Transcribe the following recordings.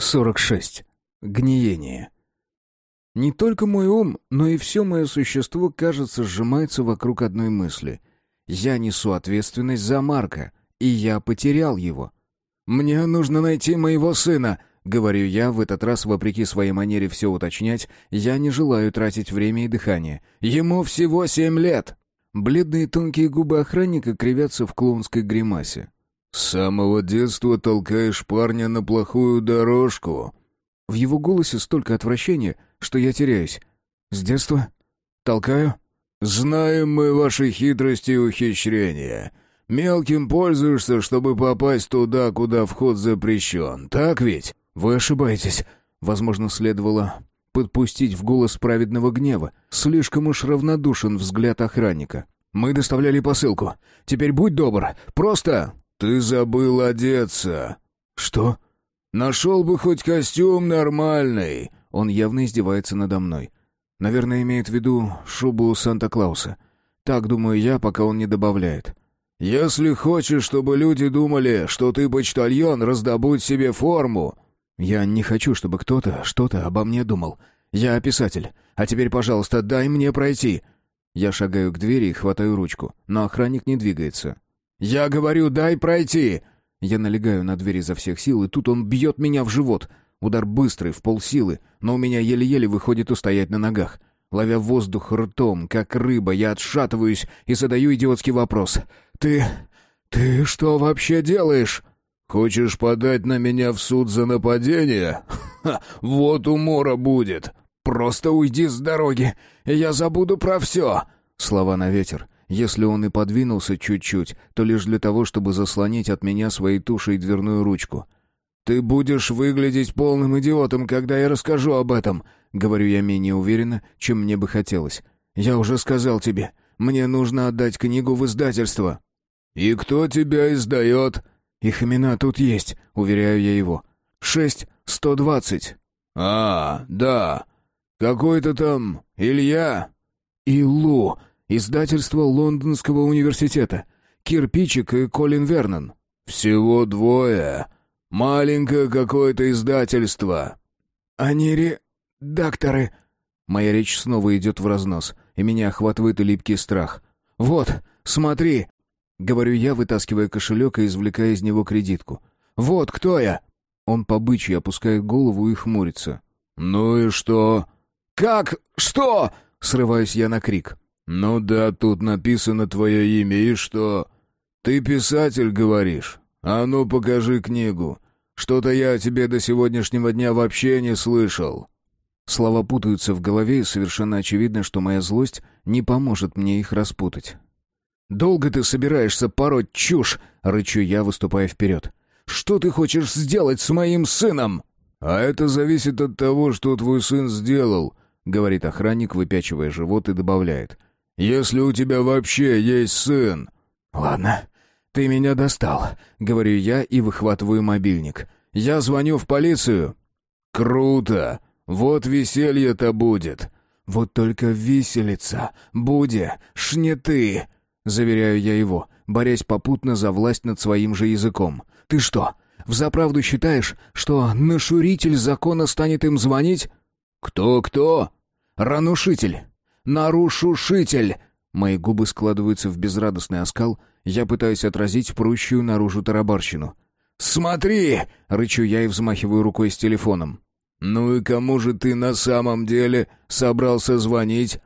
46. Гниение. Не только мой ум, но и все мое существо, кажется, сжимается вокруг одной мысли. Я несу ответственность за Марка, и я потерял его. «Мне нужно найти моего сына», — говорю я, в этот раз, вопреки своей манере все уточнять, я не желаю тратить время и дыхание. «Ему всего семь лет!» Бледные тонкие губы охранника кривятся в клоунской гримасе. «С самого детства толкаешь парня на плохую дорожку». В его голосе столько отвращения, что я теряюсь. «С детства? Толкаю?» «Знаем мы ваши хитрости и ухищрения. Мелким пользуешься, чтобы попасть туда, куда вход запрещен. Так ведь?» «Вы ошибаетесь». Возможно, следовало подпустить в голос праведного гнева. Слишком уж равнодушен взгляд охранника. «Мы доставляли посылку. Теперь будь добр. Просто...» «Ты забыл одеться». «Что?» «Нашел бы хоть костюм нормальный». Он явно издевается надо мной. Наверное, имеет в виду шубу Санта-Клауса. Так думаю я, пока он не добавляет. «Если хочешь, чтобы люди думали, что ты почтальон, раздобудь себе форму». «Я не хочу, чтобы кто-то что-то обо мне думал. Я писатель. А теперь, пожалуйста, дай мне пройти». Я шагаю к двери и хватаю ручку, но охранник не двигается. «Я говорю, дай пройти!» Я налегаю на дверь изо всех сил, и тут он бьет меня в живот. Удар быстрый, в полсилы, но у меня еле-еле выходит устоять на ногах. Ловя воздух ртом, как рыба, я отшатываюсь и задаю идиотский вопрос. «Ты... ты что вообще делаешь?» «Хочешь подать на меня в суд за нападение? Ха, вот умора будет!» «Просто уйди с дороги, и я забуду про все!» Слова на ветер. Если он и подвинулся чуть-чуть, то лишь для того, чтобы заслонить от меня своей тушей дверную ручку. «Ты будешь выглядеть полным идиотом, когда я расскажу об этом», — говорю я менее уверенно, чем мне бы хотелось. «Я уже сказал тебе, мне нужно отдать книгу в издательство». «И кто тебя издает?» «Их имена тут есть», — уверяю я его. «Шесть сто двадцать». «А, да. Какой-то там Илья?» «Илу», Издательство Лондонского университета. Кирпичик и Колин Вернон. Всего двое. Маленькое какое-то издательство. Они редакторы. Моя речь снова идет в разнос, и меня охватывает липкий страх. Вот, смотри, говорю я, вытаскивая кошелек и извлекая из него кредитку. Вот кто я. Он по бычьи опускает голову и хмурится. «Ну и что?» «Как? Что?» — срываюсь я на крик. «Ну да, тут написано твое имя, и что? Ты писатель, говоришь? А ну, покажи книгу. Что-то я о тебе до сегодняшнего дня вообще не слышал». Слова путаются в голове, и совершенно очевидно, что моя злость не поможет мне их распутать. «Долго ты собираешься пороть чушь?» — рычу я, выступая вперед. «Что ты хочешь сделать с моим сыном?» «А это зависит от того, что твой сын сделал», — говорит охранник, выпячивая живот, и добавляет. Если у тебя вообще есть сын». «Ладно, ты меня достал», — говорю я и выхватываю мобильник. «Я звоню в полицию». «Круто! Вот веселье-то будет!» «Вот только виселица, буде, шнеты!» — заверяю я его, борясь попутно за власть над своим же языком. «Ты что, взаправду считаешь, что нашуритель закона станет им звонить?» «Кто-кто?» «Ранушитель. «Нарушушитель!» Мои губы складываются в безрадостный оскал, я пытаюсь отразить прущую наружу тарабарщину. «Смотри!» — рычу я и взмахиваю рукой с телефоном. «Ну и кому же ты на самом деле собрался звонить?»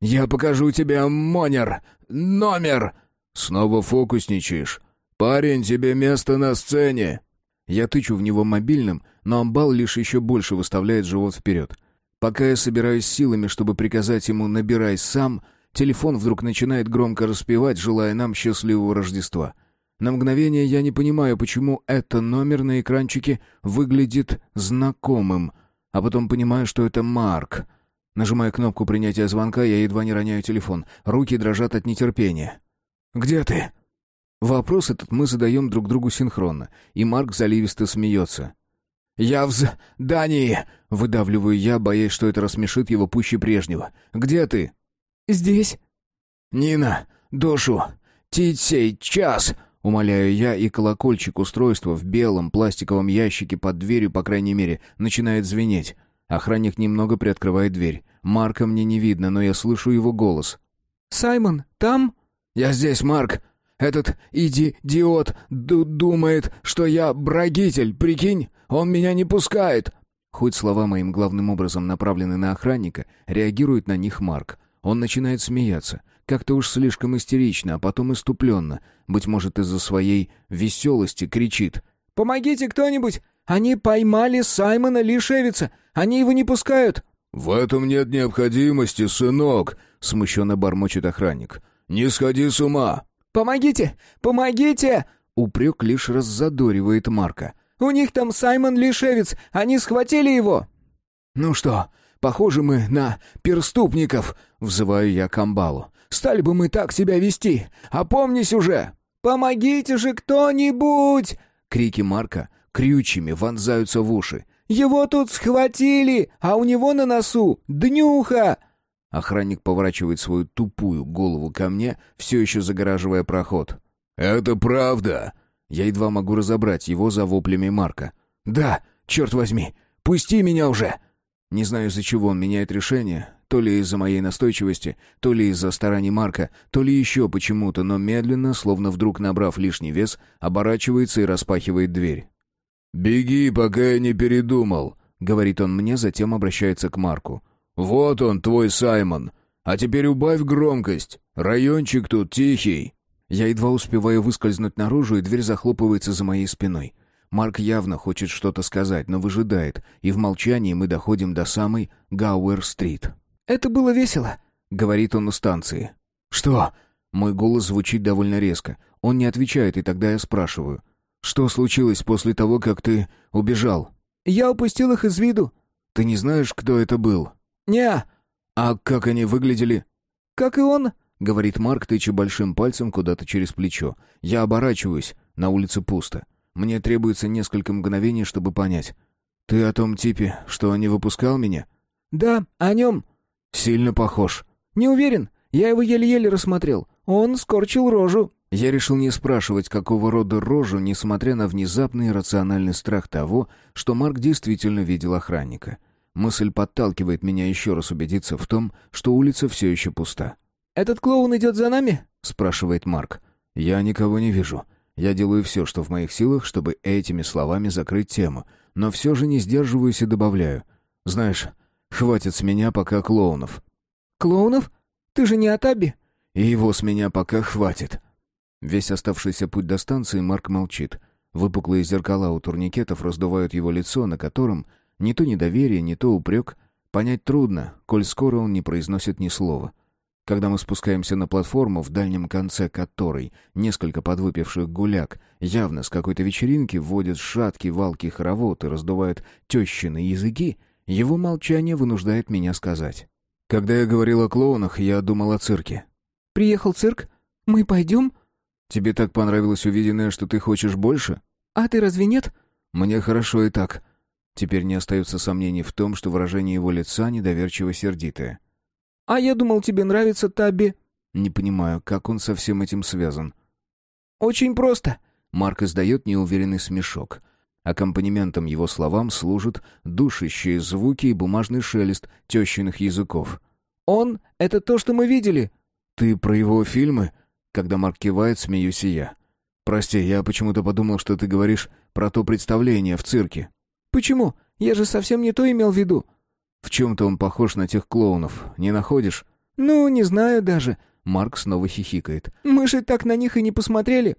«Я покажу тебе монер! Номер!» «Снова фокусничаешь? Парень, тебе место на сцене!» Я тычу в него мобильным, но амбал лишь еще больше выставляет живот вперед. Пока я собираюсь силами, чтобы приказать ему «набирай сам», телефон вдруг начинает громко распевать, желая нам счастливого Рождества. На мгновение я не понимаю, почему это номер на экранчике выглядит знакомым, а потом понимаю, что это Марк. Нажимая кнопку принятия звонка, я едва не роняю телефон. Руки дрожат от нетерпения. «Где ты?» Вопрос этот мы задаем друг другу синхронно, и Марк заливисто смеется. «Я в здании!» — выдавливаю я, боясь, что это рассмешит его пуще прежнего. «Где ты?» «Здесь». «Нина, душу! Тить час!» Умоляю я, и колокольчик устройства в белом пластиковом ящике под дверью, по крайней мере, начинает звенеть. Охранник немного приоткрывает дверь. Марка мне не видно, но я слышу его голос. «Саймон, там?» «Я здесь, Марк. Этот идиот думает, что я брагитель, прикинь? Он меня не пускает!» Хоть слова моим главным образом направлены на охранника, реагирует на них Марк. Он начинает смеяться. Как-то уж слишком истерично, а потом иступленно. Быть может, из-за своей веселости кричит. «Помогите кто-нибудь! Они поймали Саймона Лишевица! Они его не пускают!» «В этом нет необходимости, сынок!» — смущенно бормочет охранник. «Не сходи с ума!» «Помогите! Помогите!» Упрек лишь раззадоривает Марка. «У них там Саймон Лишевец! Они схватили его!» «Ну что, похоже мы на перступников!» — взываю я к амбалу. «Стали бы мы так себя вести! Опомнись уже!» «Помогите же кто-нибудь!» Крики Марка крючьями вонзаются в уши. «Его тут схватили, а у него на носу днюха!» Охранник поворачивает свою тупую голову ко мне, все еще загораживая проход. «Это правда!» Я едва могу разобрать его за воплями Марка. «Да, черт возьми! Пусти меня уже!» Не знаю, из-за чего он меняет решение. То ли из-за моей настойчивости, то ли из-за стараний Марка, то ли еще почему-то, но медленно, словно вдруг набрав лишний вес, оборачивается и распахивает дверь. «Беги, пока я не передумал», — говорит он мне, затем обращается к Марку. «Вот он, твой Саймон. А теперь убавь громкость. Райончик тут тихий». Я едва успеваю выскользнуть наружу, и дверь захлопывается за моей спиной. Марк явно хочет что-то сказать, но выжидает, и в молчании мы доходим до самой Гауэр-стрит. «Это было весело», — говорит он у станции. «Что?» Мой голос звучит довольно резко. Он не отвечает, и тогда я спрашиваю. «Что случилось после того, как ты убежал?» «Я упустил их из виду». «Ты не знаешь, кто это был?» «Не». «А как они выглядели?» «Как и он», — говорит Марк, тыча большим пальцем куда-то через плечо. Я оборачиваюсь. На улице пусто. Мне требуется несколько мгновений, чтобы понять. «Ты о том типе, что не выпускал меня?» «Да, о нем». «Сильно похож». «Не уверен. Я его еле-еле рассмотрел. Он скорчил рожу». Я решил не спрашивать, какого рода рожу, несмотря на внезапный рациональный страх того, что Марк действительно видел охранника. Мысль подталкивает меня еще раз убедиться в том, что улица все еще пуста. «Этот клоун идет за нами?» — спрашивает Марк. «Я никого не вижу. Я делаю все, что в моих силах, чтобы этими словами закрыть тему, но все же не сдерживаюсь и добавляю. Знаешь, хватит с меня пока клоунов». «Клоунов? Ты же не от Аби?» «И его с меня пока хватит». Весь оставшийся путь до станции Марк молчит. Выпуклые зеркала у турникетов раздувают его лицо, на котором не то недоверие, не то упрек. Понять трудно, коль скоро он не произносит ни слова. Когда мы спускаемся на платформу, в дальнем конце которой несколько подвыпивших гуляк явно с какой-то вечеринки вводят шаткий валкий хоровод и раздувают тещины языки, его молчание вынуждает меня сказать. Когда я говорил о клоунах, я думал о цирке. «Приехал цирк? Мы пойдем?» «Тебе так понравилось увиденное, что ты хочешь больше?» «А ты разве нет?» «Мне хорошо и так». Теперь не остается сомнений в том, что выражение его лица недоверчиво сердитое. «А я думал, тебе нравится Табби». Не понимаю, как он со всем этим связан. «Очень просто». Марк издает неуверенный смешок. Аккомпанементом его словам служат душащие звуки и бумажный шелест тещиных языков. «Он — это то, что мы видели». «Ты про его фильмы?» Когда Марк кивает, смеюсь и я. «Прости, я почему-то подумал, что ты говоришь про то представление в цирке». «Почему? Я же совсем не то имел в виду». В чем-то он похож на тех клоунов, не находишь? Ну, не знаю даже. Марк снова хихикает. Мы же так на них и не посмотрели.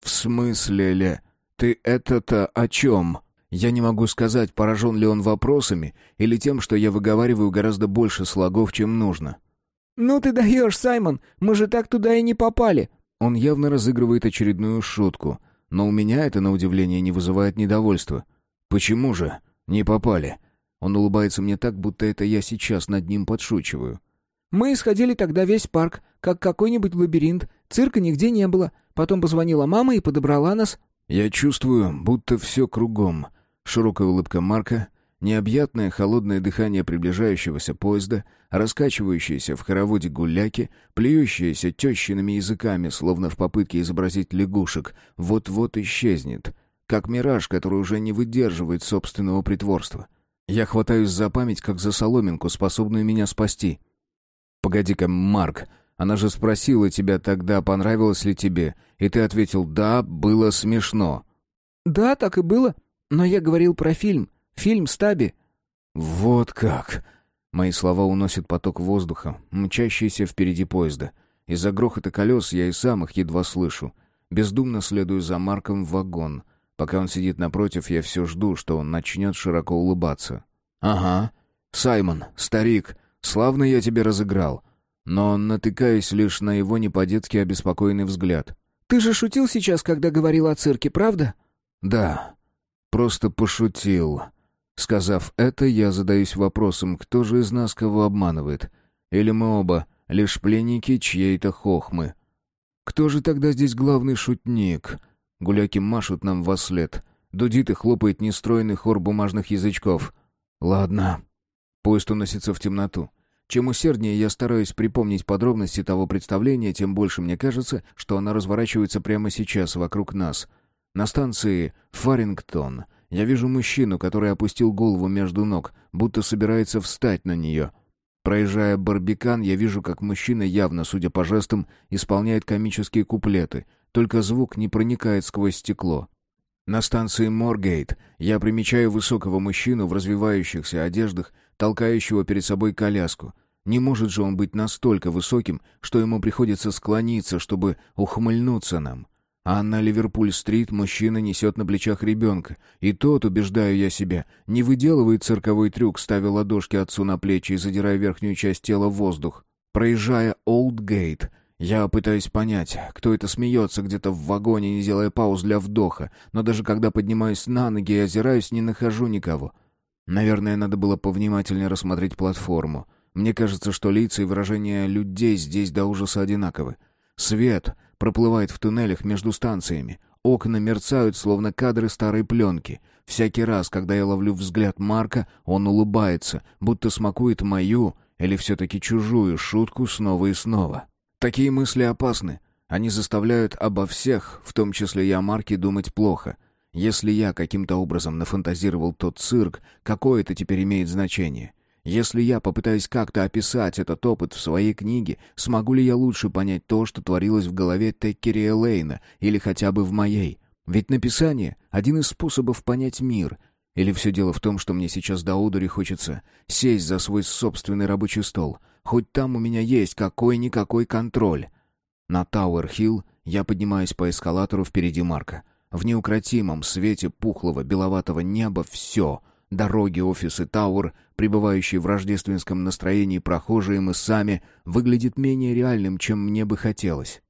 В смысле ли? Ты это-то о чем? Я не могу сказать, поражен ли он вопросами или тем, что я выговариваю гораздо больше слогов, чем нужно. «Ну ты даешь, Саймон, мы же так туда и не попали». Он явно разыгрывает очередную шутку, но у меня это, на удивление, не вызывает недовольства. «Почему же? Не попали?» Он улыбается мне так, будто это я сейчас над ним подшучиваю. «Мы исходили тогда весь парк, как какой-нибудь лабиринт. Цирка нигде не было. Потом позвонила мама и подобрала нас». «Я чувствую, будто все кругом». Широкая улыбка Марка, Необъятное холодное дыхание приближающегося поезда, раскачивающиеся в хороводе гуляки, плюющиеся тещиными языками, словно в попытке изобразить лягушек, вот-вот исчезнет, как мираж, который уже не выдерживает собственного притворства. Я хватаюсь за память, как за соломинку, способную меня спасти. «Погоди-ка, Марк, она же спросила тебя тогда, понравилось ли тебе, и ты ответил «да, было смешно». «Да, так и было, но я говорил про фильм». Фильм «Стаби». «Вот как!» Мои слова уносят поток воздуха, мчащийся впереди поезда. Из-за грохота колес я и сам их едва слышу. Бездумно следую за Марком в вагон. Пока он сидит напротив, я все жду, что он начнет широко улыбаться. «Ага. Саймон, старик, славно я тебе разыграл». Но натыкаюсь лишь на его не по-детски обеспокоенный взгляд. «Ты же шутил сейчас, когда говорил о цирке, правда?» «Да. Просто пошутил». Сказав это, я задаюсь вопросом, кто же из нас кого обманывает? Или мы оба лишь пленники чьей-то хохмы? Кто же тогда здесь главный шутник? Гуляки машут нам во след. Дудит и хлопает нестроенный хор бумажных язычков. Ладно. Поезд уносится в темноту. Чем усерднее я стараюсь припомнить подробности того представления, тем больше мне кажется, что оно разворачивается прямо сейчас вокруг нас. На станции Фарингтон — я вижу мужчину, который опустил голову между ног, будто собирается встать на нее. Проезжая барбикан, я вижу, как мужчина явно, судя по жестам, исполняет комические куплеты, только звук не проникает сквозь стекло. На станции Моргейт я примечаю высокого мужчину в развивающихся одеждах, толкающего перед собой коляску. Не может же он быть настолько высоким, что ему приходится склониться, чтобы ухмыльнуться нам. А на Ливерпуль-стрит мужчина несет на плечах ребенка. И тот, убеждаю я себя, не выделывает цирковой трюк, ставя ладошки отцу на плечи и задирая верхнюю часть тела в воздух. Проезжая Олдгейт, я пытаюсь понять, кто это смеется где-то в вагоне, не делая пауз для вдоха, но даже когда поднимаюсь на ноги и озираюсь, не нахожу никого. Наверное, надо было повнимательнее рассмотреть платформу. Мне кажется, что лица и выражения людей здесь до ужаса одинаковы. Свет проплывает в туннелях между станциями. Окна мерцают, словно кадры старой пленки. Всякий раз, когда я ловлю взгляд Марка, он улыбается, будто смакует мою или все-таки чужую шутку снова и снова. Такие мысли опасны. Они заставляют обо всех, в том числе и о Марке, думать плохо. Если я каким-то образом нафантазировал тот цирк, какое это теперь имеет значение? Если я попытаюсь как-то описать этот опыт в своей книге, смогу ли я лучше понять то, что творилось в голове Теккери Лейна, или хотя бы в моей? Ведь написание — один из способов понять мир. Или все дело в том, что мне сейчас до одури хочется сесть за свой собственный рабочий стол. Хоть там у меня есть какой-никакой контроль. На Тауэр-Хилл я поднимаюсь по эскалатору впереди Марка. В неукротимом свете пухлого беловатого неба все — Дороги, офисы, Тауэр, пребывающие в рождественском настроении прохожие мы сами, выглядит менее реальным, чем мне бы хотелось.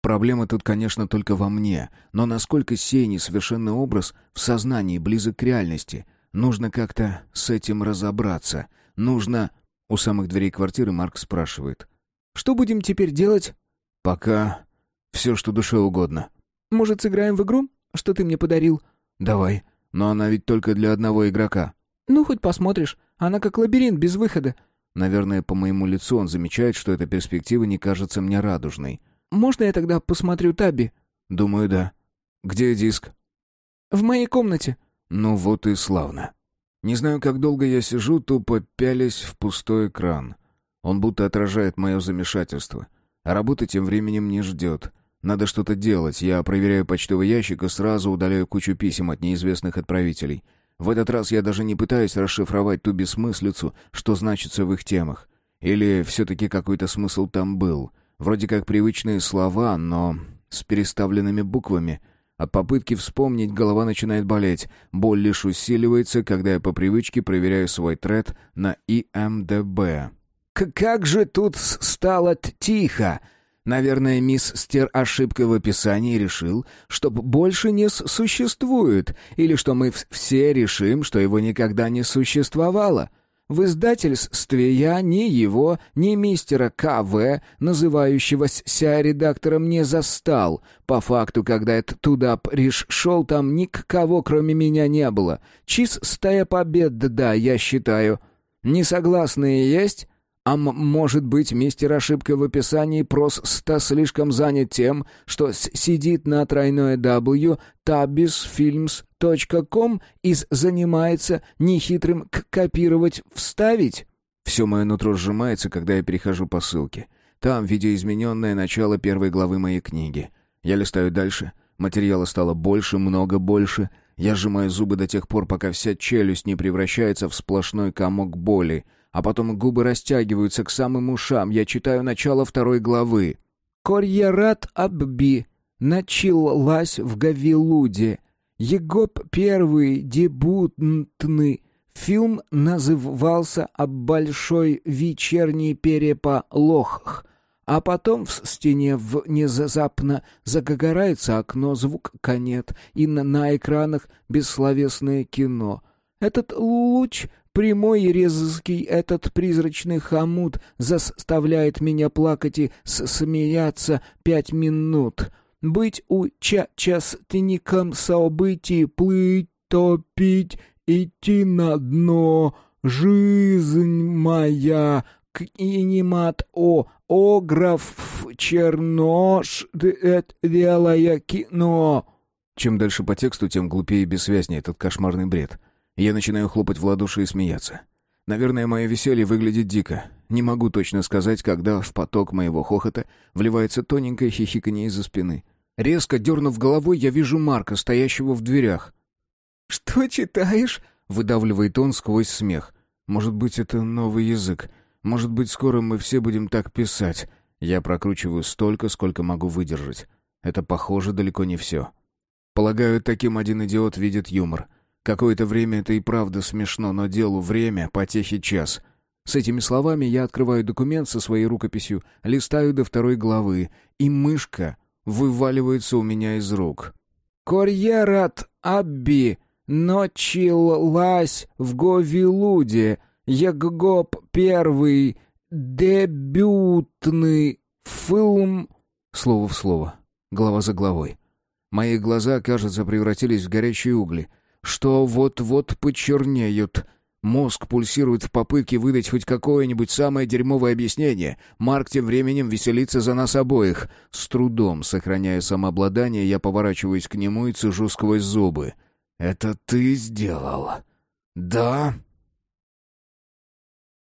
Проблема тут, конечно, только во мне, но насколько сей несовершенный образ в сознании близок к реальности, нужно как-то с этим разобраться. Нужно... У самых дверей квартиры Марк спрашивает. «Что будем теперь делать?» «Пока все, что душе угодно». «Может, сыграем в игру, что ты мне подарил?» «Давай». Но она ведь только для одного игрока. Ну, хоть посмотришь. Она как лабиринт, без выхода. Наверное, по моему лицу он замечает, что эта перспектива не кажется мне радужной. Можно я тогда посмотрю Таби? Думаю, да. Где диск? В моей комнате. Ну вот и славно. Не знаю, как долго я сижу, тупо пялясь в пустой экран. Он будто отражает мое замешательство. А работа тем временем не ждет. Надо что-то делать. Я проверяю почтовый ящик и сразу удаляю кучу писем от неизвестных отправителей. В этот раз я даже не пытаюсь расшифровать ту бессмыслицу, что значится в их темах. Или все-таки какой-то смысл там был. Вроде как привычные слова, но с переставленными буквами. От попытки вспомнить голова начинает болеть. Боль лишь усиливается, когда я по привычке проверяю свой тред на ИМДБ. «Как же тут стало тихо!» Наверное, мисс Стер ошибка в описании решил, что больше не существует, или что мы все решим, что его никогда не существовало. В издательстве я ни его, ни мистера К.В., называющегося редактором, не застал. По факту, когда это туда пришел, там никого, кроме меня, не было. Чистая победа, да, я считаю. Несогласные есть? А может быть, мистер ошибка в описании просто слишком занят тем, что сидит на тройное W tabisfilms.com и занимается нехитрым копировать вставить? Все мое нутро сжимается, когда я перехожу по ссылке. Там видеоизмененное начало первой главы моей книги. Я листаю дальше. Материала стало больше, много больше. Я сжимаю зубы до тех пор, пока вся челюсть не превращается в сплошной комок боли — а потом губы растягиваются к самым ушам. Я читаю начало второй главы. «Корьерат Абби началась в Гавилуде. Егоп первый дебютный фильм назывался «Об большой вечерней переполохах». А потом в стене внезапно загорается окно, звук конет, и на, на экранах бессловесное кино. Этот луч Прямой и резкий этот призрачный хомут заставляет меня плакать и смеяться пять минут. Быть участником событий, плыть, топить, идти на дно. Жизнь моя, кинематограф, чернош, делая кино. Чем дальше по тексту, тем глупее и бессвязнее этот кошмарный бред. Я начинаю хлопать в ладоши и смеяться. Наверное, мое веселье выглядит дико. Не могу точно сказать, когда в поток моего хохота вливается тоненькое хихиканье из-за спины. Резко дернув головой, я вижу Марка, стоящего в дверях. «Что читаешь?» — выдавливает он сквозь смех. «Может быть, это новый язык. Может быть, скоро мы все будем так писать». Я прокручиваю столько, сколько могу выдержать. Это, похоже, далеко не все. Полагаю, таким один идиот видит юмор. Какое-то время это и правда смешно, но делу время, потехи час. С этими словами я открываю документ со своей рукописью, листаю до второй главы, и мышка вываливается у меня из рук. «Корьерат Абби ночилась в Говилуде, Яггоп первый, дебютный фильм...» Слово в слово, глава за главой. Мои глаза, кажется, превратились в горячие угли — что вот-вот почернеют. Мозг пульсирует в попытке выдать хоть какое-нибудь самое дерьмовое объяснение. Марк тем временем веселится за нас обоих. С трудом, сохраняя самообладание, я поворачиваюсь к нему и цежу сквозь зубы. «Это ты сделал?» «Да,